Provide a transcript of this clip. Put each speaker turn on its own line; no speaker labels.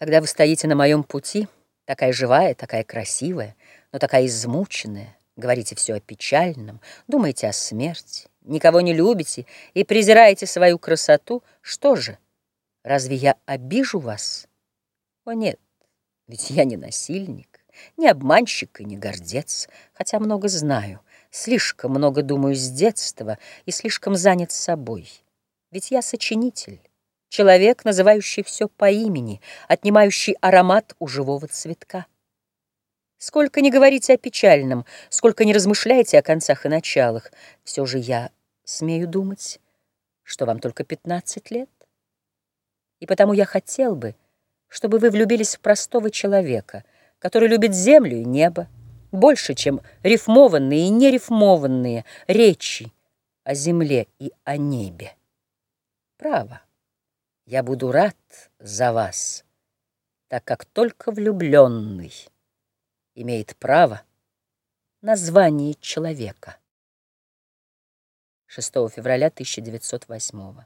Когда вы стоите на моем пути, такая живая, такая красивая, но такая измученная, говорите все о печальном, думаете о смерти, никого не любите и презираете свою красоту, что же, разве я обижу вас? О нет, ведь я не насильник, не обманщик и не гордец, хотя много знаю, слишком много думаю с детства и слишком занят собой, ведь я сочинитель. Человек, называющий все по имени, отнимающий аромат у живого цветка. Сколько не говорите о печальном, сколько не размышляете о концах и началах, все же я смею думать, что вам только пятнадцать лет. И потому я хотел бы, чтобы вы влюбились в простого человека, который любит землю и небо, больше, чем рифмованные и нерифмованные речи о земле и о небе. Право. Я буду рад за вас, так как только влюбленный имеет право на звание человека. 6 февраля 1908